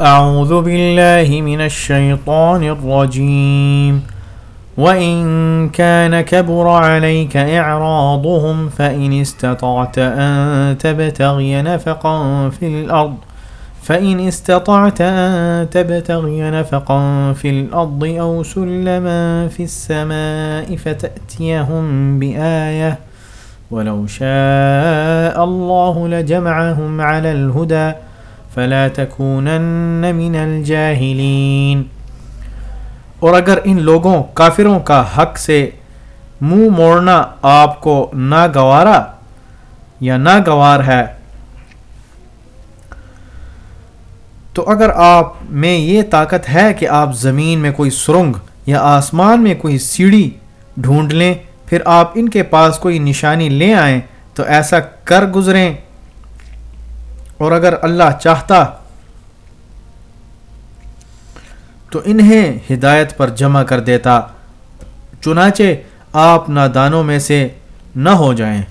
أعوذ بالله من الشيطان الرجيم. وإن كان كبر عليك إعراضهم فإن استطعت أن تبتغي نفقا في الأرض، فإن استطعت أن تبتغي نفقا في الأرض أو سلما في السماء فتأتيهم بآية. ولو شاء الله لجمعهم على الهدى. فلا تكونن من الجاهلين اور اگر ان لوگوں، کافروں کا حق سے منہ موڑنا آپ کو ناگوارا یا ناگوار ہے، تو اگر آپ میں یہ طاقت ہے کہ آپ زمین میں کوئی سرنگ یا آسمان میں کوئی سیڑھی ڈھونڈ لیں، پھر آپ ان کے پاس کوئی نشانی لے آئیں، تو ایسا کر گزریں۔ اور اگر اللہ چاہتا تو انہیں ہدایت پر جمع کر دیتا، چنانچہ آپ نادانوں میں سے نہ ہو جائیں۔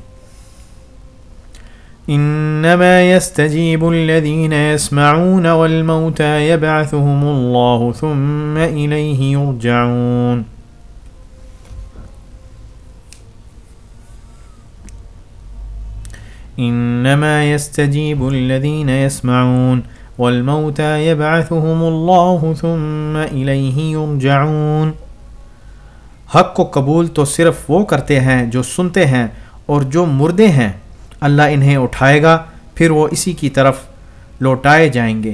انما يستجيب الذين يسمعون والموتى يبعثهم الله ثم اليه يرجعون انما يستجيب الذين يسمعون والموتى يبعثهم الله ثم اليه يرجعون حق کو قبول تو صرف وہ کرتے ہیں جو سنتے ہیں اور جو مردے ہیں۔ اللہ انہیں اٹھائے گا، پھر وہ اسی کی طرف لوٹائے جائیں گے۔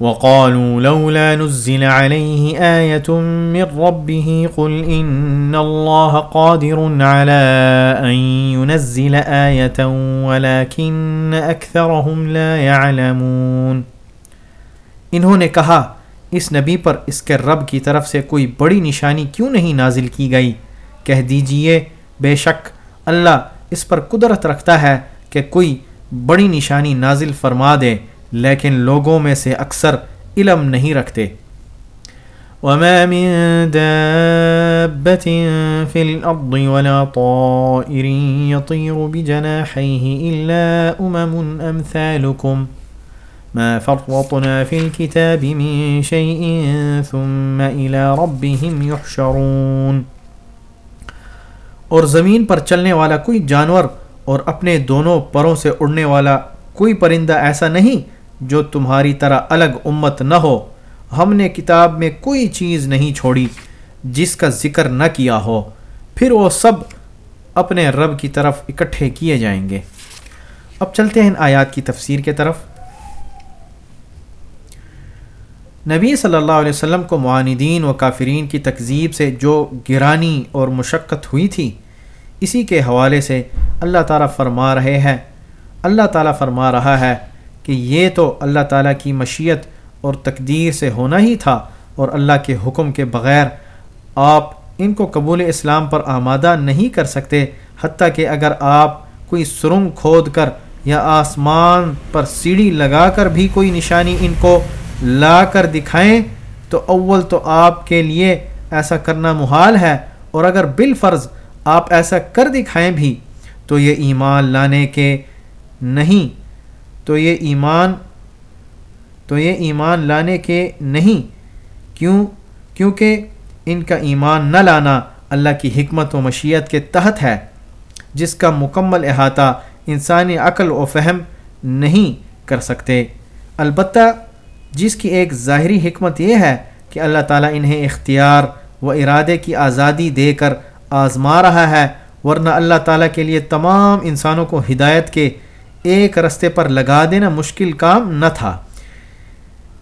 وقالوا لولا نزل عليه آية من ربه قل إن الله قادر على أن ينزل آية ولكن أكثرهم لا يعلمون۔ انہوں نے کہا، اس نبی پر اس کے رب کی طرف سے کوئی بڑی نشانی کیوں نہیں نازل کی گئی؟ کہہ دیجیے، بے شک اللہ اس پر قدرت رکھتا ہے کہ کوئی بڑی نشانی نازل فرما دے۔ لیکن لوگوں میں سے اکثر علم نہیں رکھتے۔ وما من دابة في الأرض ولا طائر يطير بجناحيه إلا أمم أمثالكم ما فرطنا في الكتاب من شيء ثم إلى ربهم يحشرون۔ اور زمین پر چلنے والا کوئی جانور اور اپنے دونوں پروں سے اڑنے والا کوئی پرندہ ایسا نہیں جو تمہاری طرح الگ امت نہ ہو، ہم نے کتاب میں کوئی چیز نہیں چھوڑی جس کا ذکر نہ کیا ہو۔ پھر وہ سب اپنے رب کی طرف اکٹھے کیے جائیں گے۔ اب چلتے ہیں آیات کی تفسیر کے طرف۔ نبی صلی اللہ علیہ وسلم کو معاندین و کافرین کی تکذیب سے جو گرانی اور مشقت ہوئی تھی، اسی کے حوالے سے اللہ تعالیٰ فرما رہے ہیں۔ اللہ تعالیٰ فرما رہا ہے کہ یہ تو اللہ تعالیٰ کی مشیت اور تقدیر سے ہونا ہی تھا اور اللہ کے حکم کے بغیر آپ ان کو قبول اسلام پر آمادہ نہیں کر سکتے، حتیٰ کہ اگر آپ کوئی سرنگ کھود کر یا آسمان پر سیڑھی لگا کر بھی کوئی نشانی ان کو لا کر دکھائیں، تو اول تو آپ کے لیے ایسا کرنا محال ہے۔ اور اگر بالفرض آپ ایسا کر دکھائیں بھی، تو یہ ایمان لانے کے نہیں۔ تو یہ ایمان، تو یہ ایمان لانے کے نہیں، کیوں؟ کیونکہ ان کا ایمان نہ لانا اللہ کی حکمت و مشیت کے تحت ہے، جس کا مکمل احاطہ انسانی عقل و فہم نہیں کر سکتے۔ البتہ جس کی ایک ظاہری حکمت یہ ہے کہ اللہ تعالیٰ انہیں اختیار و ارادے کی آزادی دے کر آزما رہا ہے، ورنہ اللہ تعالیٰ کے لیے تمام انسانوں کو ہدایت کے ایک رستے پر لگا دینا مشکل کام نہ تھا۔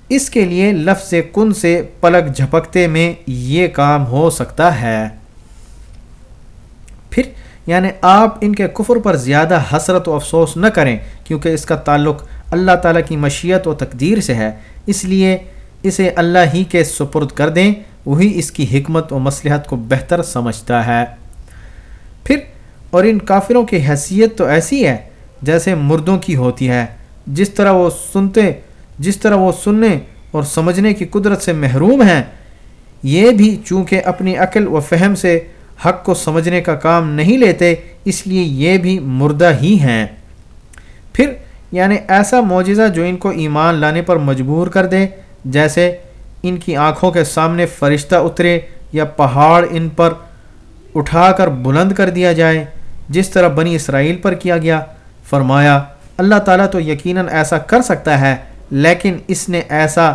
اس کے لیے لفظ کن سے پلک جھپکتے میں یہ کام ہو سکتا ہے۔ پھر یعنی آپ ان کے کفر پر زیادہ حسرت و افسوس نہ کریں، کیونکہ اس کا تعلق اللہ تعالیٰ کی مشیت و تقدیر سے ہے۔ اس لیے اسے اللہ ہی کے سپرد کر دیں، وہی اس کی حکمت و مصلحت کو بہتر سمجھتا ہے۔ پھر، اور ان کافروں کی حیثیت تو ایسی ہے جیسے مردوں کی ہوتی ہے۔ جس طرح وہ سنتے، جس طرح وہ سننے اور سمجھنے کی قدرت سے محروم ہیں، یہ بھی چونکہ اپنی عقل و فہم سے حق کو سمجھنے کا کام نہیں لیتے، اس لیے یہ بھی مردہ ہی ہیں۔ پھر یعنی ایسا معجزہ جو ان کو ایمان لانے پر مجبور کر دے، جیسے ان کی آنکھوں کے سامنے فرشتہ اترے یا پہاڑ ان پر اٹھا کر بلند کر دیا جائے، جس طرح بنی اسرائیل پر کیا گیا۔ فرمایا، اللہ تعالیٰ تو یقیناً ایسا کر سکتا ہے، لیکن اس نے ایسا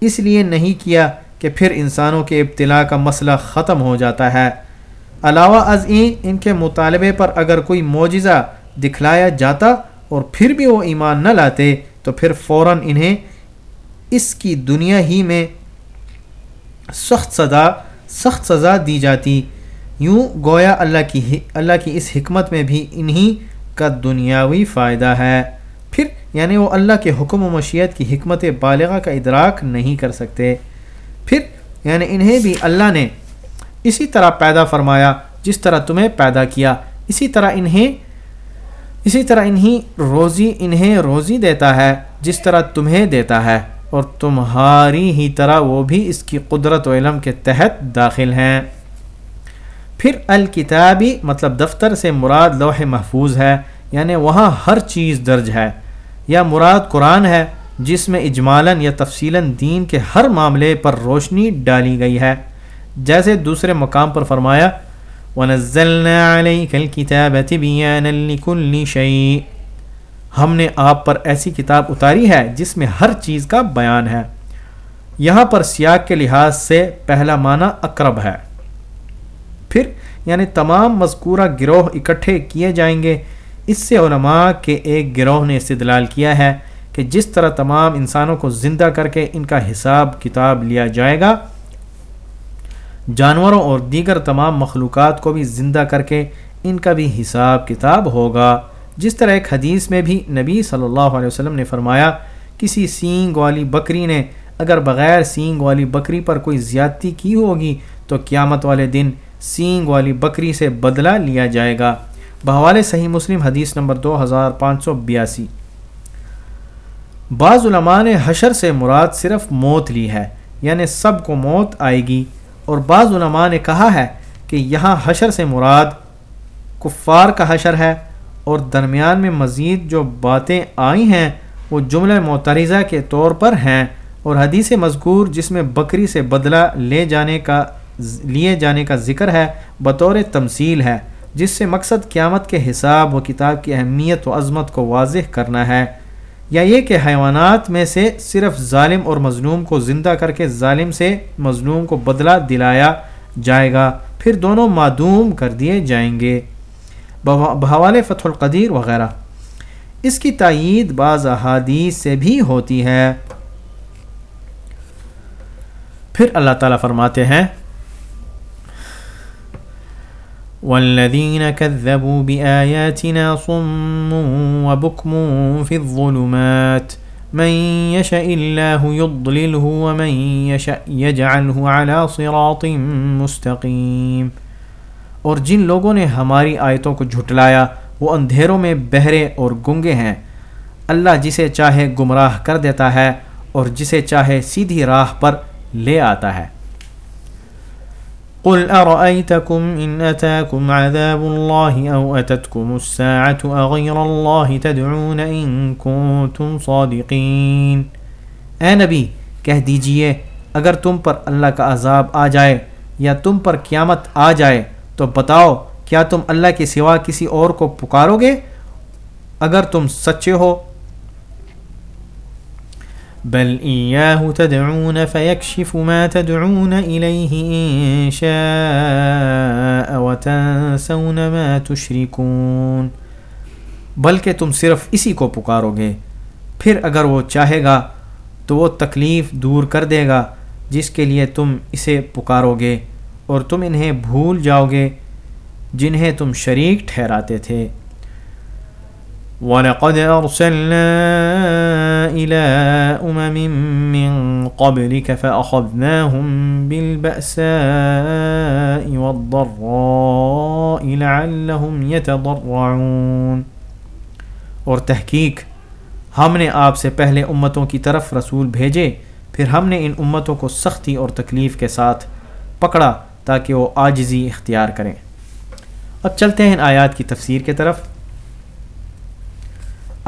اس لیے نہیں کیا کہ پھر انسانوں کے ابتلاء کا مسئلہ ختم ہو جاتا ہے۔ علاوہ ازیں ان کے مطالبے پر اگر کوئی معجزہ دکھلایا جاتا اور پھر بھی وہ ایمان نہ لاتے، تو پھر فوراً انہیں اس کی دنیا ہی میں سخت سزا سخت سزا دی جاتی۔ یوں گویا اللہ کی اللہ کی اس حکمت میں بھی انہی کا دنیاوی فائدہ ہے۔ پھر یعنی وہ اللہ کے حکم و مشیت کی حکمت بالغہ کا ادراک نہیں کر سکتے۔ پھر یعنی انہیں بھی اللہ نے اسی طرح پیدا فرمایا، جس طرح تمہیں پیدا کیا۔ اسی طرح انہیں، اسی طرح انہیں روزی انہیں روزی دیتا ہے، جس طرح تمہیں دیتا ہے۔ اور تمہاری ہی طرح وہ بھی اس کی قدرت و علم کے تحت داخل ہیں۔ پھر الکتابی مطلب دفتر سے مراد لوح محفوظ ہے یعنی وہاں ہر چیز درج ہے۔ یا مراد قرآن ہے، جس میں اجمالاً یا تفصیلاً دین کے ہر معاملے پر روشنی ڈالی گئی ہے۔ جیسے دوسرے مقام پر فرمایا، وَنَزَّلْنَا عَلَيْكَ الْكِتَابَ تِبِيَانًا لِكُلِّ شَيْءٍ۔ ہم نے آپ پر ایسی کتاب اتاری ہے جس میں ہر چیز کا بیان ہے۔ یہاں پر سیاق کے لحاظ سے پہلا معنی اقرب ہے۔ پھر یعنی تمام مذکورہ گروہ اکٹھے کیے جائیں گے۔ اس سے علماء کے ایک گروہ نے استدلال کیا ہے کہ جس طرح تمام انسانوں کو زندہ کر کے ان کا حساب کتاب لیا جائے گا، جانوروں اور دیگر تمام مخلوقات کو بھی زندہ کر کے ان کا بھی حساب کتاب ہوگا۔ جس طرح ایک حدیث میں بھی نبی صلی اللہ علیہ وسلم نے فرمایا، کسی سینگ والی بکری نے اگر بغیر سینگ والی بکری پر کوئی زیادتی کی ہوگی تو قیامت والے دن سینگ والی بکری سے بدلہ لیا جائے گا۔ بحوالے صحیح مسلم حدیث نمبر دو ہزار پانچ سو بیاسی۔ بعض علماء نے حشر سے مراد صرف موت لی ہے یعنی سب کو موت آئے گی۔ اور بعض علماء نے کہا ہے کہ یہاں حشر سے مراد کفار کا حشر ہے۔ اور درمیان میں مزید جو باتیں آئی ہیں، وہ جملہ معترضہ کے طور پر ہیں۔ اور حدیث مذکور جس میں بکری سے بدلہ لے جانے کا لیے جانے کا ذکر ہے، بطور تمثیل ہے، جس سے مقصد قیامت کے حساب و کتاب کی اہمیت و عظمت کو واضح کرنا ہے۔ یا یہ کہ حیوانات میں سے صرف ظالم اور مظلوم کو زندہ کر کے ظالم سے مظلوم کو بدلہ دلایا جائے گا، پھر دونوں معدوم کر دیے جائیں گے۔ بحوال فتح القدیر وغیرہ۔ اس کی تائید بعض احادیث سے بھی ہوتی ہے۔ پھر اللہ تعالیٰ فرماتے ہیں والذين كذبوا بآياتنا صم وبكم في الظلمات. من يشاء الله يضلله ومن يشاء يجعله على صراط مستقيم. اور جن لوگوں نے ہماری آیتوں کو جھٹلایا، وہ اندھیروں میں بہرے اور گنگے ہیں۔ اللہ جسے چاہے گمراہ کر دیتا ہے اور جسے چاہے سیدھی راہ پر لے آتا ہے۔ قل أرأيتكم إن أتاكم عذاب الله أو أتتكم الساعة أغير الله تدعون إن كنتم صادقين؟ اے نبی، کہہ دیجیے، اگر تم پر اللہ کا عذاب آ جائے یا تم پر قیامت آ جائے، تو بتاؤ، کیا تم اللہ کے سوا کسی اور کو پکارو گے؟ اگر تم سچے ہو بل إياه تدعون فيكشف ما تدعون إليه إن شاء وتنسون ما تشركون۔ بلکہ تم صرف اسی کو پکارو گے۔ پھر اگر وہ چاہے گا تو وہ تکلیف دور کر دے گا جس کے لیے تم اسے پکارو گے اور تم انہیں بھول جاؤ گے جنہیں تم شریک ٹھہراتے تھے۔ وَلَقَدْ أَرْسَلْنَا إِلَىٰ أُمَمٍ مِّن قَبْلِكَ فَأَخَذْنَاهُم بِالْبَأْسَاءِ وَالضَّرَّاءِ لَعَلَّهُمْ يَتَضَرَّعُونَ۔ اور تحقیق، ہم نے آپ سے پہلے امتوں کی طرف رسول بھیجے، پھر ہم نے ان امتوں کو سختی اور تکلیف کے ساتھ پکڑا تاکہ وہ آجزی اختیار کریں۔ اب چلتے ہیں ان آیات کی تفسیر کے طرف۔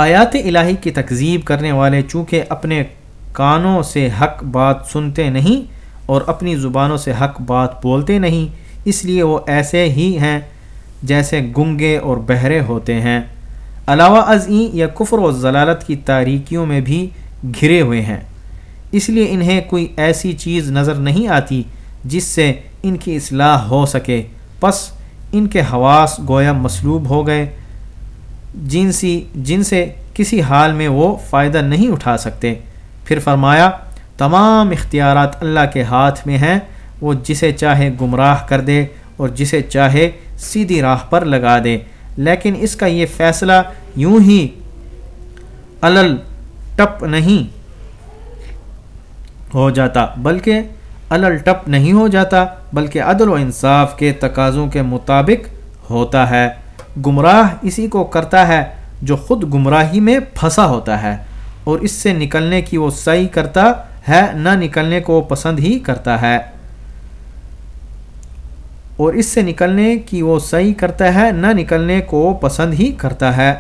آیات الہی کی تکذیب کرنے والے چونکہ اپنے کانوں سے حق بات سنتے نہیں اور اپنی زبانوں سے حق بات بولتے نہیں، اس لیے وہ ایسے ہی ہیں جیسے گنگے اور بہرے ہوتے ہیں۔ علاوہ ازیں یا کفر و ضلالت کی تاریکیوں میں بھی گھرے ہوئے ہیں۔ اس لیے انہیں کوئی ایسی چیز نظر نہیں آتی جس سے ان کی اصلاح ہو سکے۔ پس ان کے حواس گویا مصلوب ہو گئے۔ جن سی جن سے کسی حال میں وہ فائدہ نہیں اٹھا سکتے۔ پھر فرمایا، تمام اختیارات اللہ کے ہاتھ میں ہیں، وہ جسے چاہے گمراہ کر دے اور جسے چاہے سیدھی راہ پر لگا دے۔ لیکن اس کا یہ فیصلہ یوں ہی الل ٹپ نہیں ہو جاتا، بلکہ الل ٹپ نہیں ہو جاتا، بلکہ عدل و انصاف کے تقاضوں کے مطابق ہوتا ہے۔ گمراہ اسی کو کرتا ہے جو خود گمراہی میں پھنسا ہوتا ہے، اور اس سے نکلنے کی وہ صحیح کرتا ہے، نہ نکلنے کو پسند ہی کرتا ہے۔ اور اس سے نکلنے کی وہ صحیح کرتا ہے، نہ نکلنے کو پسند ہی کرتا ہے۔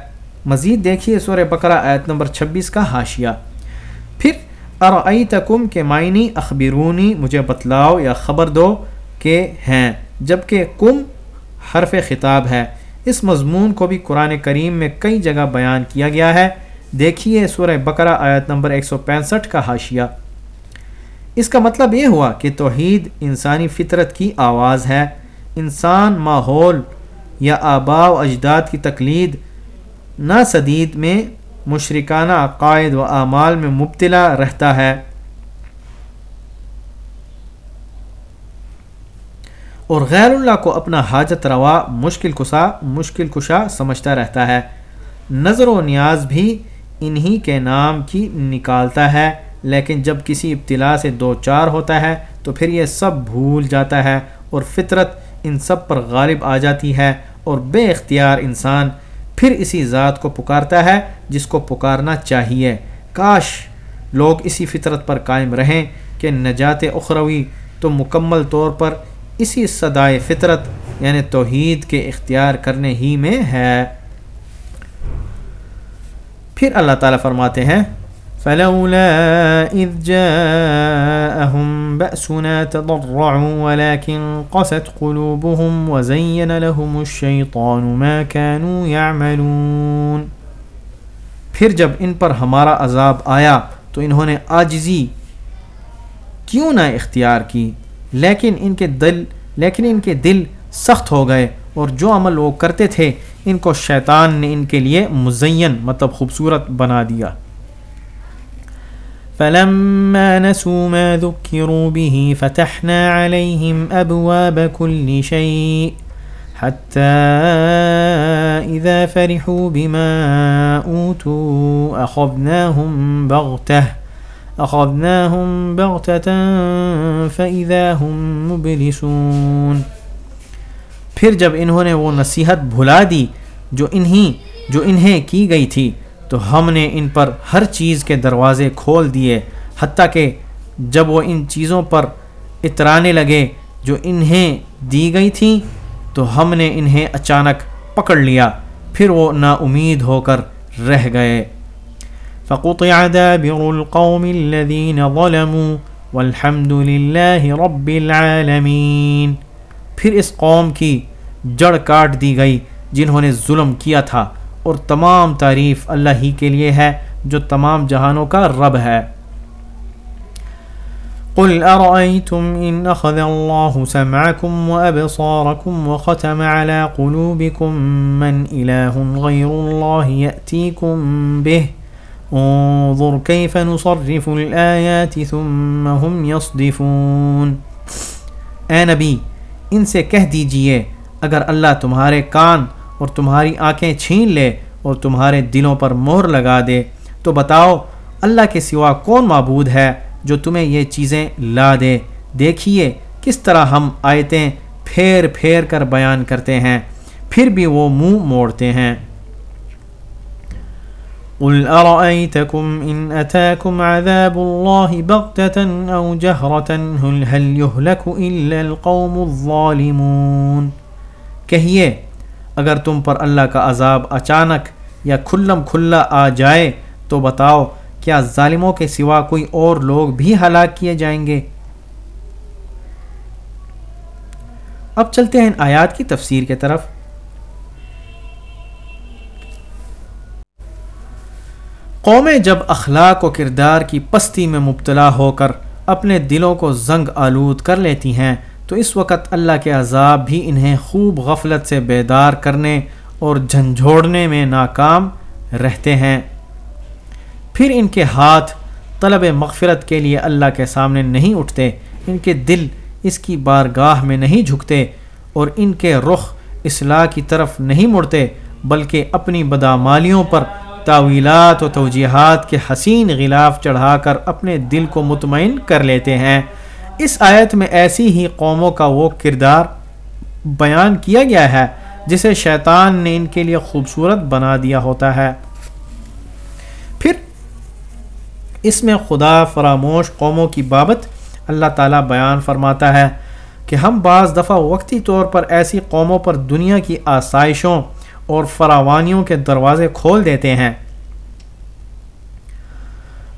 مزید دیکھیے سورہ بقرہ آیت نمبر چھبیس کا حاشیہ۔ پھر ارعی تکم کے معنی اخبرونی مجھے بتلاؤ یا خبر دو کہ ہیں جبکہ کم حرف خطاب ہے۔ اس مضمون کو بھی قرآن کریم میں کئی جگہ بیان کیا گیا ہے۔ دیکھیے سورہ بقرہ آیت نمبر 165 کا حاشیہ۔ اس کا مطلب یہ ہوا کہ توحید انسانی فطرت کی آواز ہے۔ انسان ماحول یا آبا و اجداد کی تقلید نہ صدید میں مشرکانہ عقائد و اعمال میں مبتلا رہتا ہے۔ اور غیر اللہ کو اپنا حاجت روا مشکل کشا مشکل کشا سمجھتا رہتا ہے۔ نظر و نیاز بھی انہی کے نام کی نکالتا ہے، لیکن جب کسی ابتلا سے دو چار ہوتا ہے، تو پھر یہ سب بھول جاتا ہے اور فطرت ان سب پر غالب آ جاتی ہے اور بے اختیار انسان پھر اسی ذات کو پکارتا ہے جس کو پکارنا چاہیے۔ کاش لوگ اسی فطرت پر قائم رہیں کہ نجات اخروی تو مکمل طور پر اسی صدائے فطرت یعنی توحید کے اختیار کرنے ہی میں ہے۔ پھر اللہ تعالیٰ فرماتے ہیں، فلولا إذ جاءهم بأسنا تضرعوا ولكن قست قلوبهم وزين لهم الشيطان ما كانوا يعملون۔ پھر جب ان پر ہمارا عذاب آیا تو انہوں نے آجزی کیوں نہ اختیار کی؟ لیکن ان کے دل، لیکن ان کے دل سخت ہو گئے اور جو عمل وہ کرتے تھے، ان کو شیطان نے ان کے لیے مزین مطلب خوبصورت بنا دیا۔ فلما نسوا ما ذكروا به فتحنا عليهم أبواب كل شيء حتى إذا فرحوا بما أوتوا أخذناهم بغتة أخذناهم بغتة فإذا هم مبلسون. پھر جب انہوں نے وہ نصیحت بھلا دی جو انہی جو انہیں کی گئی تھی، تو ہم نے ان پر ہر چیز کے دروازے کھول دیے، حتیٰ کہ جب وہ ان چیزوں پر اترانے لگے جو انہیں دی گئی تھیں تو ہم نے انہیں اچانک پکڑ لیا، پھر وہ نا امید ہو کر رہ گئے۔ فقطع دابر القوم الذين ظلموا والحمد لله رب العالمین پھر اس قوم کی جڑ کاٹ دی گئی جنہوں نے ظلم کیا تھا اور تمام تعریف اللہ ہی کے لیے ہے جو تمام جہانوں کا رب ہے۔ قل ارأيتم ان اخذ الله سمعكم وابصاركم وختم على قلوبكم من اله غير الله يأتيكم به انظر كيف نصرف الآيات ثم هم يصدفون۔ اے نبی، ان سے کہہ دیجیے، اگر اللہ تمہارے کان اور تمہاری آنکھیں چھین لے اور تمہارے دلوں پر مہر لگا دے، تو بتاؤ، اللہ کے سوا کون معبود ہے جو تمہیں یہ چیزیں لا دے؟ دیکھیے کس طرح ہم آیتیں پھیر پھیر کر بیان کرتے ہیں، پھر بھی وہ منہ موڑتے ہیں۔ قل أرأيتكم إن أتاكم عذاب الله بغتة أو جهرة هل هل يهلك إلا القوم الظالمون کہیے، اگر تم پر اللہ کا عذاب اچانک یا کھلم کھلا آ جائے تو بتاؤ کیا ظالموں کے سوا کوئی اور لوگ بھی ہلاک کیے جائیں گے؟ اب چلتے ہیں آیات کی تفسیر کے طرف۔ قومیں جب اخلاق و کردار کی پستی میں مبتلا ہو کر اپنے دلوں کو زنگ آلود کر لیتی ہیں، تو اس وقت اللہ کے عذاب بھی انہیں خوب غفلت سے بیدار کرنے اور جھنجھوڑنے میں ناکام رہتے ہیں۔ پھر ان کے ہاتھ طلب مغفرت کے لیے اللہ کے سامنے نہیں اٹھتے، ان کے دل اس کی بارگاہ میں نہیں جھکتے اور ان کے رخ اصلاح کی طرف نہیں مڑتے، بلکہ اپنی بدامالیوں پر تعویلات و توجیحات کے حسین غلاف چڑھا کر اپنے دل کو مطمئن کر لیتے ہیں۔ اس آیت میں ایسی ہی قوموں کا وہ کردار بیان کیا گیا ہے جسے شیطان نے ان کے لیے خوبصورت بنا دیا ہوتا ہے۔ پھر اس میں خدا فراموش قوموں کی بابت اللہ تعالیٰ بیان فرماتا ہے کہ ہم بعض دفعہ وقتی طور پر ایسی قوموں پر دنیا کی آسائشوں اور فراوانیوں کے دروازے کھول دیتے ہیں۔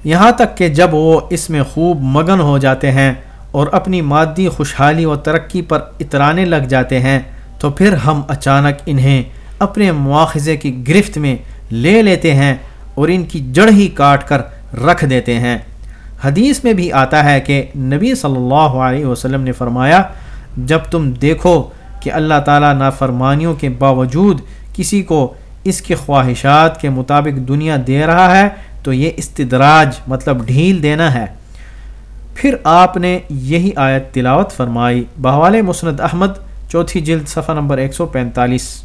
یہاں تک کہ جب وہ اس میں خوب مگن ہو جاتے ہیں اور اپنی مادی خوشحالی و ترقی پر اترانے لگ جاتے ہیں، تو پھر ہم اچانک انہیں اپنے مواخذے کی گرفت میں لے لیتے ہیں اور ان کی جڑ ہی کاٹ کر رکھ دیتے ہیں۔ حدیث میں بھی آتا ہے کہ نبی صلی اللہ علیہ وسلم نے فرمایا، جب تم دیکھو کہ اللہ تعالیٰ نافرمانیوں کے باوجود کسی کو اس کے خواہشات کے مطابق دنیا دے رہا ہے تو یہ استدراج مطلب ڈھیل دینا ہے۔ پھر آپ نے یہی آیت تلاوت فرمائی۔ بہوال مسند احمد، چوتھی جلد، صفحہ نمبر 145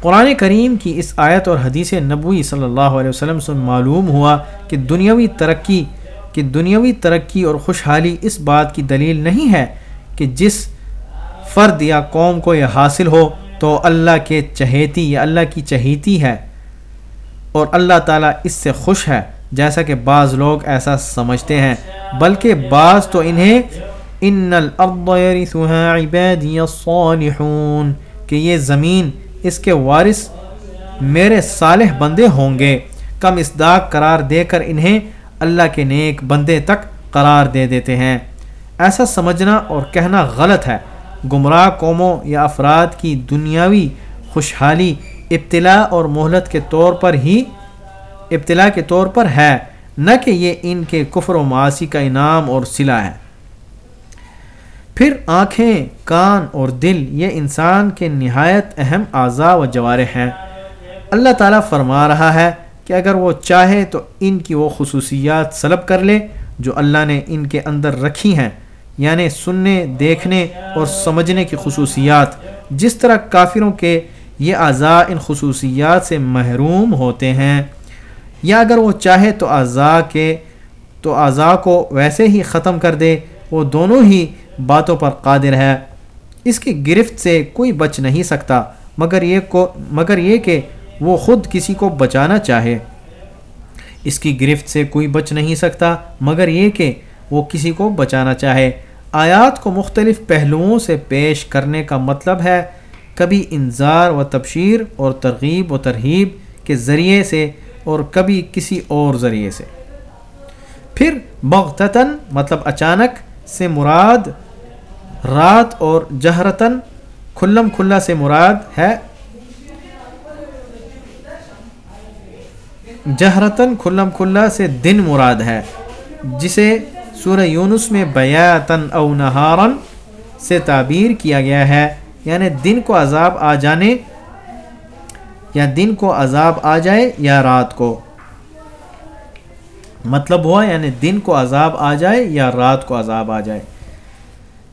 قرآن کریم کی اس آیت اور حدیث نبوی صلی اللہ علیہ وسلم سے معلوم ہوا کہ دنیاوی ترقی، کہ دنیاوی ترقی اور خوشحالی اس بات کی دلیل نہیں ہے کہ جس فرد یا قوم کو یہ حاصل ہو تو اللہ کے چہیتی یا اللہ کی چہیتی ہے اور اللہ تعالیٰ اس سے خوش ہے جیسا کہ بعض لوگ ایسا سمجھتے ہیں۔ بلکہ بعض تو انہیں ان عبادی الصالحون، کہ یہ زمین اس کے وارث میرے صالح بندے ہوں گے۔ کم اسداق قرار دے کر انہیں اللہ کے نیک بندے تک قرار دے دیتے ہیں۔ ایسا سمجھنا اور کہنا غلط ہے۔ گمراہ قوموں یا افراد کی دنیاوی خوشحالی ابتلا اور مہلت کے طور پر ہی ابتلا کے طور پر ہے، نہ کہ یہ ان کے کفر و معاشی کا انعام اور صلہ ہے۔ پھر آنکھیں، کان اور دل، یہ انسان کے نہایت اہم اعضاء و جوارح ہیں۔ اللہ تعالیٰ فرما رہا ہے کہ اگر وہ چاہے تو ان کی وہ خصوصیات سلب کر لے جو اللہ نے ان کے اندر رکھی ہیں۔ یعنی سننے، دیکھنے اور سمجھنے کی خصوصیات۔ جس طرح کافروں کے یہ اعضاء ان خصوصیات سے محروم ہوتے ہیں، یا اگر وہ چاہے تو اعضاء کے، تو اعضاء کو ویسے ہی ختم کر دے، وہ دونوں ہی باتوں پر قادر ہے۔ اس کی گرفت سے کوئی بچ نہیں سکتا، مگر یہ کو، مگر یہ کہ وہ خود کسی کو بچانا چاہے۔ اس کی گرفت سے کوئی بچ نہیں سکتا، مگر یہ کہ وہ کسی کو بچانا چاہے۔ آیات کو مختلف پہلوؤں سے پیش کرنے کا مطلب ہے کبھی انظار و تبشیر اور ترغیب و ترہیب کے ذریعے سے اور کبھی کسی اور ذریعے سے۔ پھر بغتتاً مطلب اچانک سے مراد رات اور جہرتاً کھلم کھلا سے مراد ہے۔ جہرتاً کھلم کھلا سے دن مراد ہے، جسے سورہ یونس میں بیاتن او نہارن سے تعبیر کیا گیا ہے۔ یعنی دن کو عذاب آ جانے، یا دن کو عذاب آ جائے یا رات کو۔ مطلب ہوا یعنی دن کو عذاب آ جائے یا رات کو عذاب آ جائے۔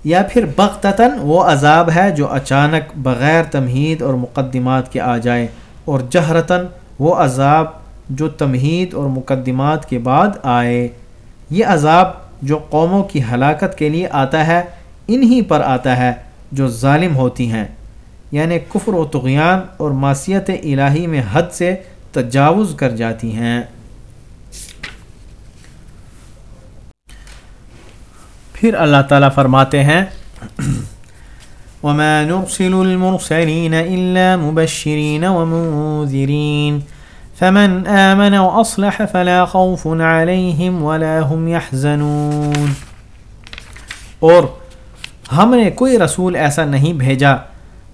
یا پھر بغتتاً وہ عذاب ہے جو اچانک بغیر تمہید اور مقدمات کے آ جائے، اور جہرتاً وہ عذاب جو تمہید اور مقدمات کے بعد آئے۔ یہ عذاب جو قوموں کی ہلاکت کے لیے آتا ہے، انہی پر آتا ہے جو ظالم ہوتی ہیں۔ یعنی کفر و تغیان اور معصیت الہی میں حد سے تجاوز کر جاتی ہیں۔ پھر اللہ تعالیٰ فرماتے ہیں، وما نرسل المرسلين إلا مبشرين ومنذرين فمن آمن وأصلح فلا خوف عليهم ولا هم يحزنون۔ اور ہم نے کوئی رسول ایسا نہیں بھیجا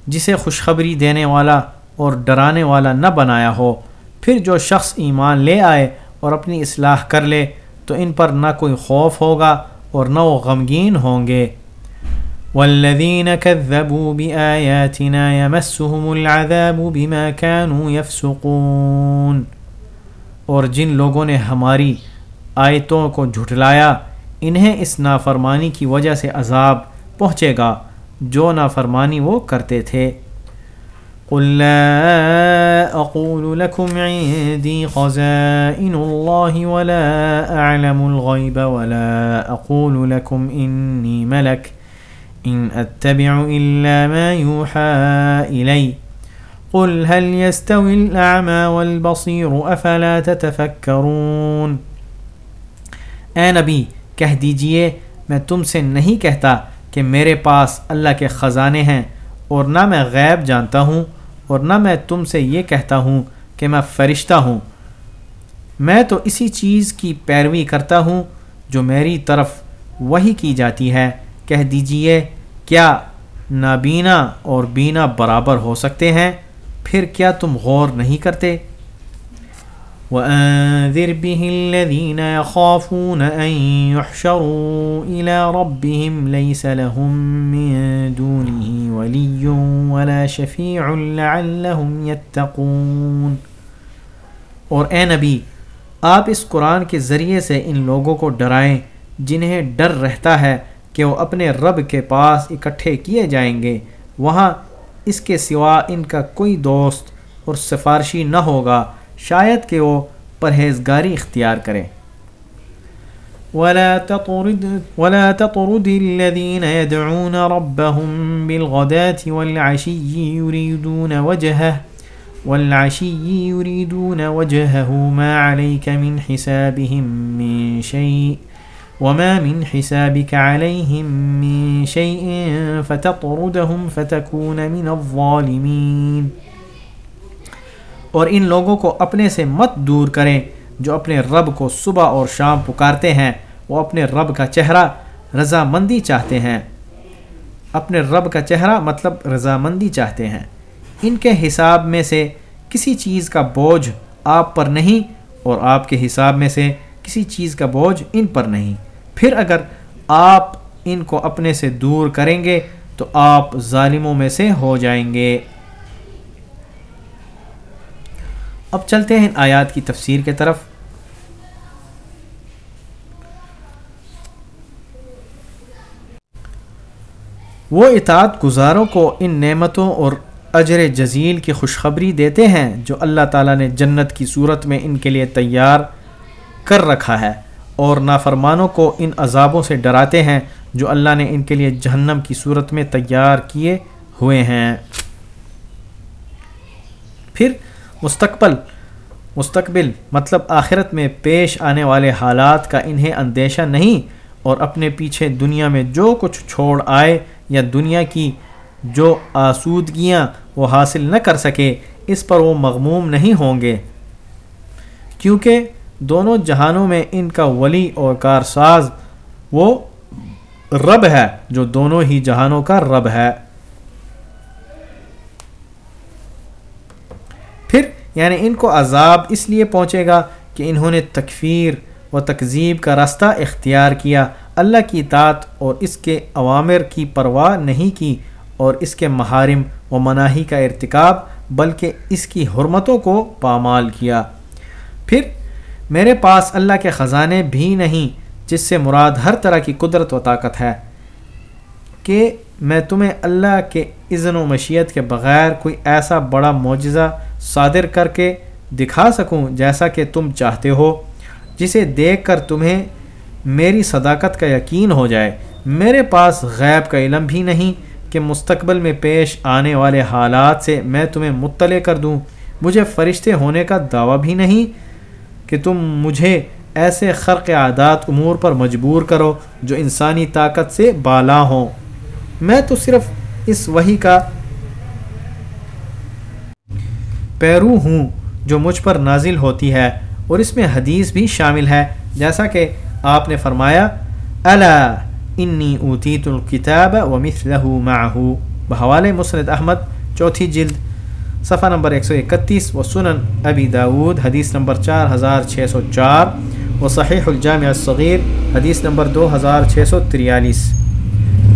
جسے خوشخبری دینے والا اور ڈرانے والا نہ بنایا ہو۔ پھر جو شخص ایمان لے آئے اور اپنی اصلاح کر لے تو ان پر نہ کوئی خوف ہوگا اور نہ وہ غمگین ہوں گے۔ والذین كذبوا بآیاتنا يمسهم العذاب بما كانوا يفسقون۔ اور جن لوگوں نے ہماری آیتوں کو جھٹلایا، انہیں اس نافرمانی کی وجہ سے عذاب پہنچے گا، جو نافرمانی وہ کرتے تھے۔ قل لا اقول لكم عندي خزائن الله ولا اعلم الغيب ولا اقول لكم اني ملك ان اتبع الا ما يوحى الي قل هل يستوي الاعمى والبصير افلا تتفكرون؟ اے نبی، کہہ دیجیے، میں تم سے نہیں کہتا کہ میرے پاس اللہ کے خزانے ہیں اور نہ میں غیب جانتا ہوں اور نہ میں تم سے یہ کہتا ہوں کہ میں فرشتہ ہوں۔ میں تو اسی چیز کی پیروی کرتا ہوں جو میری طرف وہی کی جاتی ہے۔ کہہ دیجیے کیا نابینا اور بینا برابر ہو سکتے ہیں؟ پھر کیا تم غور نہیں کرتے؟ وَأَنذِرْ بِهِ الَّذِينَ يَخَافُونَ أَن يُحْشَرُوا إِلَى رَبِّهِمْ لَيْسَ لَهُم مِّن دُونِهِ وَلِيٌّ وَلَا شَفِيعٌ لَعَلَّهُمْ يَتَّقُونَ۔ اور اے نبی، آپ اس قرآن کے ذریعے سے ان لوگوں کو ڈرائیں جنہیں ڈر رہتا ہے۔ کہ وہ اپنے رب کے پاس اکٹھے کیے جائیں گے؟ وہاں اس کے سوا ان کا کوئی دوست اور سفارشی نہ ہوگا۔ شاید کہ وہ پرہیزگاری اختیار کرے ولا تطرد ولا تطرد الذين يدعون ربهم بالغداة والعشي يريدون وجهه والعشي يريدون وجهه ما عليك من حسابهم من شيء وما من حسابك عليهم من شيء فتطردهم فتكون من الظالمين۔ اور ان لوگوں کو اپنے سے مت دور کریں جو اپنے رب کو صبح اور شام پکارتے ہیں، وہ اپنے رب کا چہرہ رضامندی چاہتے ہیں۔ اپنے رب کا چہرہ مطلب رضامندی چاہتے ہیں۔ ان کے حساب میں سے کسی چیز کا بوجھ آپ پر نہیں اور آپ کے حساب میں سے کسی چیز کا بوجھ ان پر نہیں۔ پھر اگر آپ ان کو اپنے سے دور کریں گے تو آپ ظالموں میں سے ہو جائیں گے۔ اب چلتے ہیں آیات کی تفسیر کے طرف۔ وہ اطاعت گزاروں کو ان نعمتوں اور اجر جزیل کی خوشخبری دیتے ہیں جو اللہ تعالیٰ نے جنت کی صورت میں ان کے لیے تیار کر رکھا ہے۔ اور نافرمانوں کو ان عذابوں سے ڈراتے ہیں جو اللہ نے ان کے لیے جہنم کی صورت میں تیار کیے ہوئے ہیں۔ پھر مستقبل مستقبل مطلب آخرت میں پیش آنے والے حالات کا انہیں اندیشہ نہیں اور اپنے پیچھے دنیا میں جو کچھ چھوڑ آئے یا دنیا کی جو آسودگیاں وہ حاصل نہ کر سکے، اس پر وہ مغموم نہیں ہوں گے۔ کیونکہ دونوں جہانوں میں ان کا ولی اور کارساز وہ رب ہے جو دونوں ہی جہانوں کا رب ہے۔ پھر یعنی ان کو عذاب اس لیے پہنچے گا کہ انہوں نے تکفیر و تکذیب کا راستہ اختیار کیا۔ اللہ کی اطاعت اور اس کے عوامر کی پرواہ نہیں کی اور اس کے محارم و مناہی کا ارتکاب، بلکہ اس کی حرمتوں کو پامال کیا۔ پھر میرے پاس اللہ کے خزانے بھی نہیں، جس سے مراد ہر طرح کی قدرت و طاقت ہے، کہ میں تمہیں اللہ کے اذن و مشیت کے بغیر کوئی ایسا بڑا معجزہ صادر کر کے دکھا سکوں جیسا کہ تم چاہتے ہو، جسے دیکھ کر تمہیں میری صداقت کا یقین ہو جائے۔ میرے پاس غیب کا علم بھی نہیں کہ مستقبل میں پیش آنے والے حالات سے میں تمہیں مطلع کر دوں۔ مجھے فرشتے ہونے کا دعویٰ بھی نہیں کہ تم مجھے ایسے خرق عادات امور پر مجبور کرو جو انسانی طاقت سے بالا ہوں۔ میں تو صرف اس وہی کا پیرو ہوں جو مجھ پر نازل ہوتی ہے، اور اس میں حدیث بھی شامل ہے۔ جیسا کہ آپ نے فرمایا اللہ انی اوتیت الکتاب و مثلہ بحوال مسرد احمد، چوتھی جلد صفحہ نمبر 131 و سنن ابی داود، حدیث نمبر چار ہزار چھ سو چار و صحیح الجامع الصغیر، حدیث نمبر دو ہزار چھ سو تریالیس۔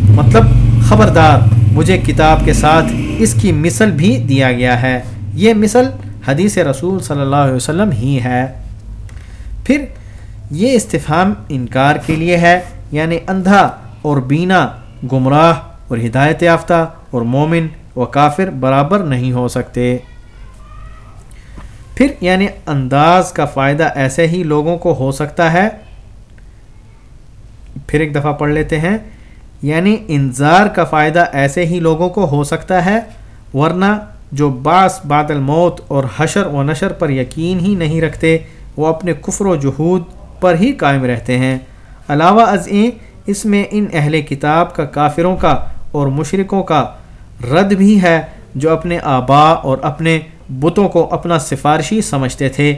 مطلب خبردار، مجھے کتاب کے ساتھ اس کی مثل بھی دیا گیا ہے۔ یہ مثل حدیث رسول صلی اللہ علیہ وسلم ہی ہے۔ پھر یہ استفہام انکار کے لیے ہے یعنی اندھا اور بینا، گمراہ اور ہدایت یافتہ اور مومن و کافر برابر نہیں ہو سکتے۔ پھر یعنی انداز کا فائدہ ایسے ہی لوگوں کو ہو سکتا ہے۔ پھر ایک دفعہ پڑھ لیتے ہیں۔ یعنی انظار کا فائدہ ایسے ہی لوگوں کو ہو سکتا ہے، ورنہ جو باس بعد الموت اور حشر و نشر پر یقین ہی نہیں رکھتے، وہ اپنے کفر و جہود پر ہی قائم رہتے ہیں۔ علاوہ ازیں اس میں ان اہل کتاب کا کافروں کا اور مشرقوں کا رد بھی ہے جو اپنے آبا اور اپنے بتوں کو اپنا سفارشی سمجھتے تھے۔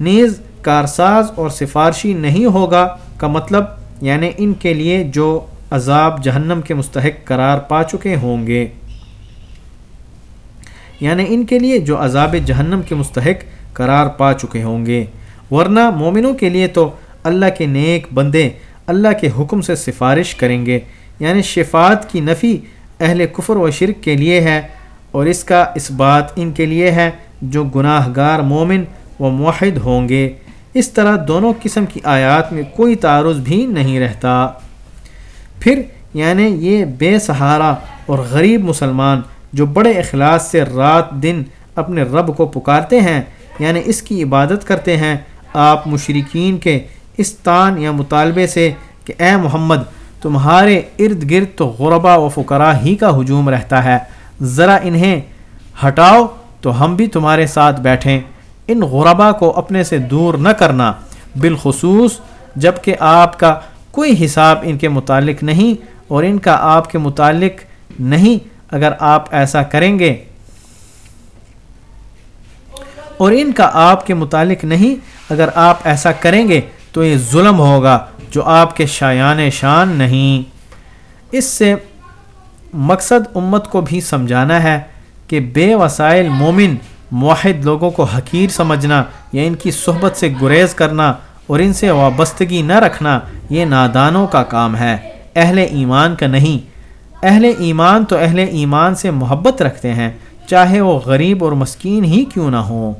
نیز کارساز اور سفارشی نہیں ہوگا کا مطلب یعنی ان کے لیے جو عذاب جہنم کے مستحق قرار پا چکے ہوں گے۔ یعنی ان کے لیے جو عذاب جہنم کے مستحق قرار پا چکے ہوں گے۔ ورنہ مومنوں کے لیے تو اللہ کے نیک بندے اللہ کے حکم سے سفارش کریں گے۔ یعنی شفات کی نفی اہل کفر و شرک کے لیے ہے اور اس کا اس بات ان کے لیے ہے جو گناہ گار مومن و معاہد ہوں گے۔ اس طرح دونوں قسم کی آیات میں کوئی تعارض بھی نہیں رہتا۔ پھر یعنی یہ بے سہارا اور غریب مسلمان جو بڑے اخلاص سے رات دن اپنے رب کو پکارتے ہیں یعنی اس کی عبادت کرتے ہیں، آپ مشرقین کے اس تان یا مطالبے سے کہ اے محمد تمہارے ارد گرد تو غربا و فقرا ہی کا ہجوم رہتا ہے۔ ذرا انہیں ہٹاؤ تو ہم بھی تمہارے ساتھ بیٹھیں۔ ان غربا کو اپنے سے دور نہ کرنا۔ بالخصوص جبکہ آپ کا کوئی حساب ان کے متعلق نہیں اور ان کا آپ کے متعلق نہیں، اگر آپ ایسا کریں گے۔ اور ان کا آپ کے متعلق نہیں، اگر آپ ایسا کریں گے تو یہ ظلم ہوگا۔ جو آپ کے شایان شان نہیں۔ اس سے مقصد امت کو بھی سمجھانا ہے کہ بے وسائل مومن معاہد لوگوں کو حقیر سمجھنا، یا ان کی صحبت سے گریز کرنا اور ان سے وابستگی نہ رکھنا، یہ نادانوں کا کام ہے۔ اہل ایمان کا نہیں۔ اہل ایمان تو اہل ایمان سے محبت رکھتے ہیں، چاہے وہ غریب اور مسکین ہی کیوں نہ ہوں۔